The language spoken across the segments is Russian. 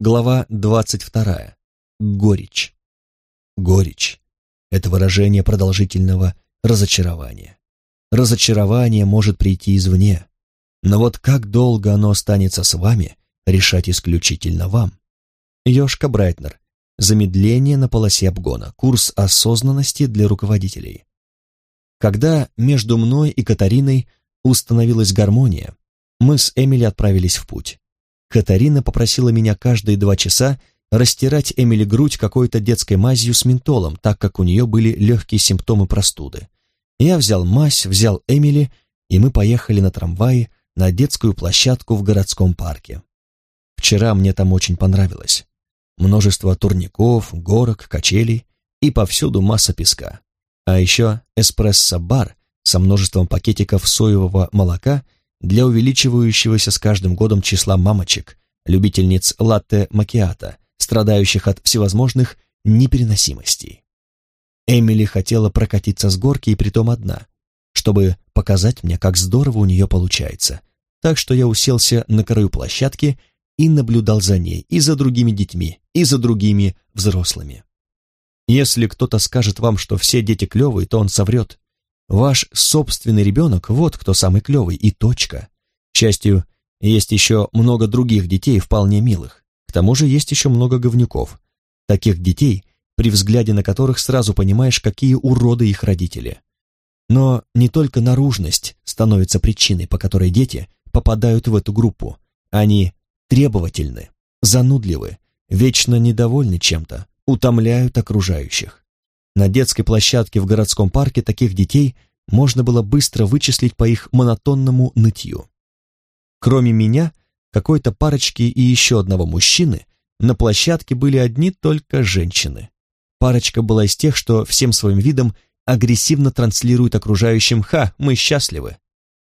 Глава 22. Горечь. Горечь — это выражение продолжительного разочарования. Разочарование может прийти извне, но вот как долго оно останется с вами, решать исключительно вам. Йошка Брайтнер. Замедление на полосе обгона. Курс осознанности для руководителей. Когда между мной и Катариной установилась гармония, мы с Эмили отправились в путь. Катарина попросила меня каждые два часа растирать Эмили грудь какой-то детской мазью с ментолом, так как у нее были легкие симптомы простуды. Я взял мазь, взял Эмили, и мы поехали на трамвае на детскую площадку в городском парке. Вчера мне там очень понравилось. Множество турников, горок, качелей и повсюду масса песка. А еще эспрессо-бар со множеством пакетиков соевого молока – для увеличивающегося с каждым годом числа мамочек, любительниц латте-макиато, страдающих от всевозможных непереносимостей. Эмили хотела прокатиться с горки и притом одна, чтобы показать мне, как здорово у нее получается. Так что я уселся на краю площадки и наблюдал за ней, и за другими детьми, и за другими взрослыми. Если кто-то скажет вам, что все дети клевые, то он соврет. Ваш собственный ребенок, вот кто самый клевый, и точка. К счастью, есть еще много других детей вполне милых. К тому же есть еще много говнюков. Таких детей, при взгляде на которых сразу понимаешь, какие уроды их родители. Но не только наружность становится причиной, по которой дети попадают в эту группу. Они требовательны, занудливы, вечно недовольны чем-то, утомляют окружающих. На детской площадке в городском парке таких детей можно было быстро вычислить по их монотонному нытью. Кроме меня, какой-то парочки и еще одного мужчины, на площадке были одни только женщины. Парочка была из тех, что всем своим видом агрессивно транслируют окружающим «Ха, мы счастливы!»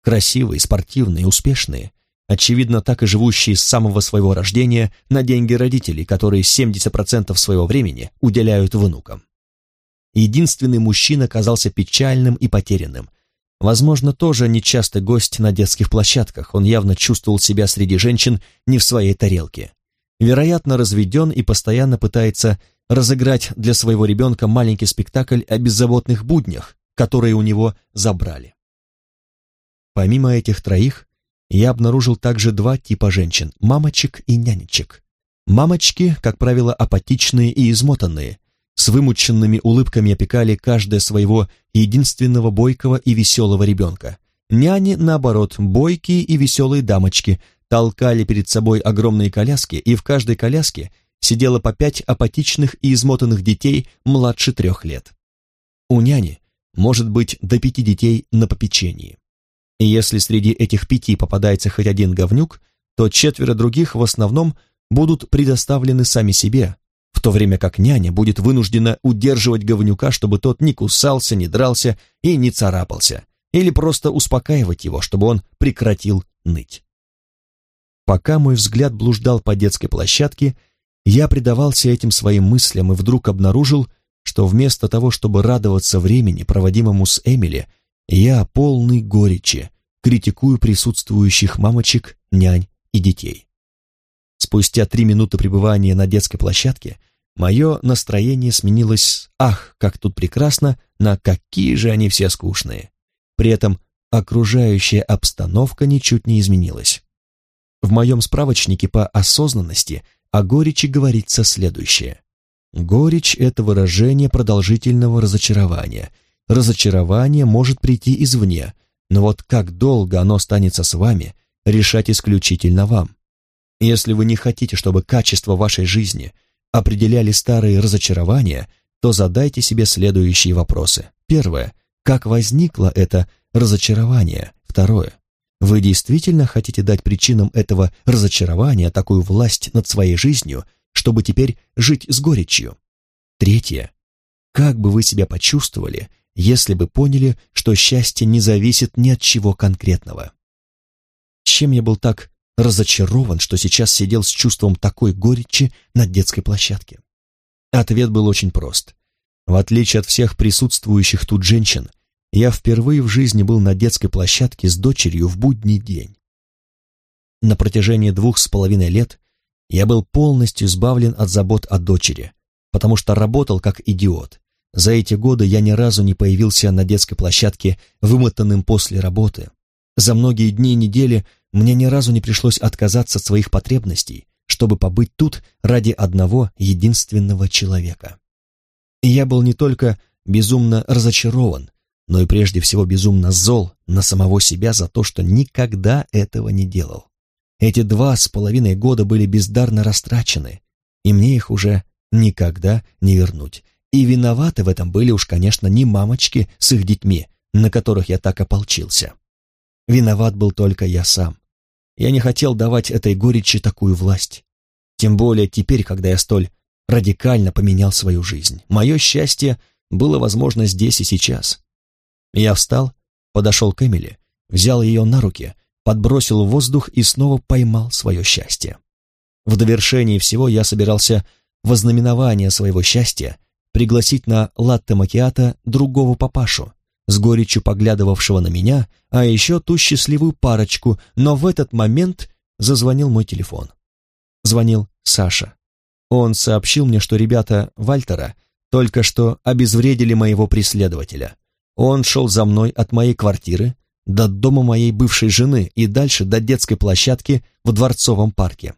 Красивые, спортивные, успешные, очевидно, так и живущие с самого своего рождения на деньги родителей, которые 70% своего времени уделяют внукам. Единственный мужчина казался печальным и потерянным. Возможно, тоже нечастый гость на детских площадках, он явно чувствовал себя среди женщин не в своей тарелке. Вероятно, разведен и постоянно пытается разыграть для своего ребенка маленький спектакль о беззаботных буднях, которые у него забрали. Помимо этих троих, я обнаружил также два типа женщин – мамочек и нянечек. Мамочки, как правило, апатичные и измотанные, с вымученными улыбками опекали каждое своего единственного бойкого и веселого ребенка. Няни, наоборот, бойкие и веселые дамочки, толкали перед собой огромные коляски, и в каждой коляске сидело по пять апатичных и измотанных детей младше трех лет. У няни может быть до пяти детей на попечении. И если среди этих пяти попадается хоть один говнюк, то четверо других в основном будут предоставлены сами себе, в то время как няня будет вынуждена удерживать говнюка, чтобы тот не кусался, не дрался и не царапался, или просто успокаивать его, чтобы он прекратил ныть. Пока мой взгляд блуждал по детской площадке, я предавался этим своим мыслям и вдруг обнаружил, что вместо того, чтобы радоваться времени, проводимому с Эмили, я, полный горечи, критикую присутствующих мамочек, нянь и детей. Спустя три минуты пребывания на детской площадке мое настроение сменилось «Ах, как тут прекрасно!» на «Какие же они все скучные!» При этом окружающая обстановка ничуть не изменилась. В моем справочнике по осознанности о горечи говорится следующее. Горечь – это выражение продолжительного разочарования. Разочарование может прийти извне, но вот как долго оно останется с вами, решать исключительно вам. Если вы не хотите, чтобы качество вашей жизни определяли старые разочарования, то задайте себе следующие вопросы. Первое. Как возникло это разочарование? Второе. Вы действительно хотите дать причинам этого разочарования такую власть над своей жизнью, чтобы теперь жить с горечью? Третье. Как бы вы себя почувствовали, если бы поняли, что счастье не зависит ни от чего конкретного? Чем я был так разочарован, что сейчас сидел с чувством такой горечи на детской площадке? Ответ был очень прост. В отличие от всех присутствующих тут женщин, я впервые в жизни был на детской площадке с дочерью в будний день. На протяжении двух с половиной лет Я был полностью избавлен от забот о дочери, потому что работал как идиот. За эти годы я ни разу не появился на детской площадке, вымотанным после работы. За многие дни и недели мне ни разу не пришлось отказаться от своих потребностей, чтобы побыть тут ради одного единственного человека. И я был не только безумно разочарован, но и прежде всего безумно зол на самого себя за то, что никогда этого не делал. Эти два с половиной года были бездарно растрачены, и мне их уже никогда не вернуть. И виноваты в этом были уж, конечно, не мамочки с их детьми, на которых я так ополчился. Виноват был только я сам. Я не хотел давать этой горечи такую власть. Тем более теперь, когда я столь радикально поменял свою жизнь. Мое счастье было возможно здесь и сейчас. Я встал, подошел к Эмили, взял ее на руки, подбросил в воздух и снова поймал свое счастье. В довершении всего я собирался в ознаменование своего счастья пригласить на латте-макиато другого папашу, с горечью поглядывавшего на меня, а еще ту счастливую парочку, но в этот момент зазвонил мой телефон. Звонил Саша. Он сообщил мне, что ребята Вальтера только что обезвредили моего преследователя. Он шел за мной от моей квартиры до дома моей бывшей жены и дальше до детской площадки в Дворцовом парке.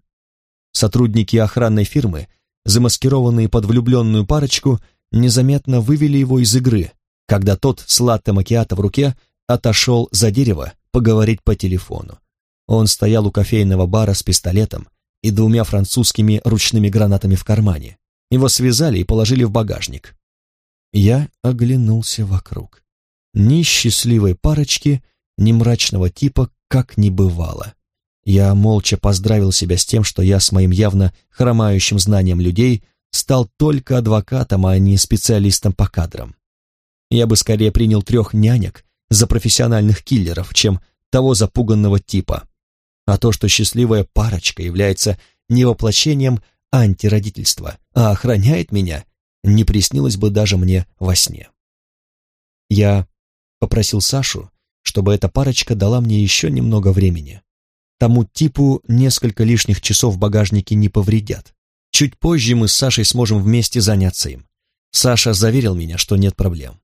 Сотрудники охранной фирмы, замаскированные под влюбленную парочку, незаметно вывели его из игры, когда тот с латте макиато в руке отошел за дерево поговорить по телефону. Он стоял у кофейного бара с пистолетом и двумя французскими ручными гранатами в кармане. Его связали и положили в багажник. Я оглянулся вокруг. Ни счастливой парочки, ни мрачного типа, как не бывало. Я молча поздравил себя с тем, что я с моим явно хромающим знанием людей стал только адвокатом, а не специалистом по кадрам. Я бы скорее принял трех нянек за профессиональных киллеров, чем того запуганного типа. А то, что счастливая парочка является не воплощением антиродительства, а охраняет меня, не приснилось бы даже мне во сне. Я попросил Сашу, чтобы эта парочка дала мне еще немного времени. Тому типу несколько лишних часов в багажнике не повредят. Чуть позже мы с Сашей сможем вместе заняться им. Саша заверил меня, что нет проблем.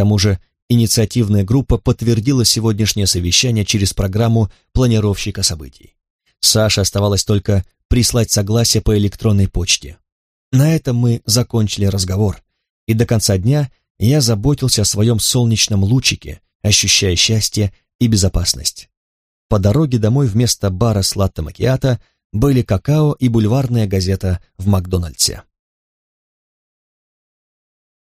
Тому же инициативная группа подтвердила сегодняшнее совещание через программу планировщика событий. Саше оставалось только прислать согласие по электронной почте. На этом мы закончили разговор, и до конца дня я заботился о своем солнечном лучике, ощущая счастье и безопасность. По дороге домой вместо бара с латте были какао и бульварная газета в Макдональдсе.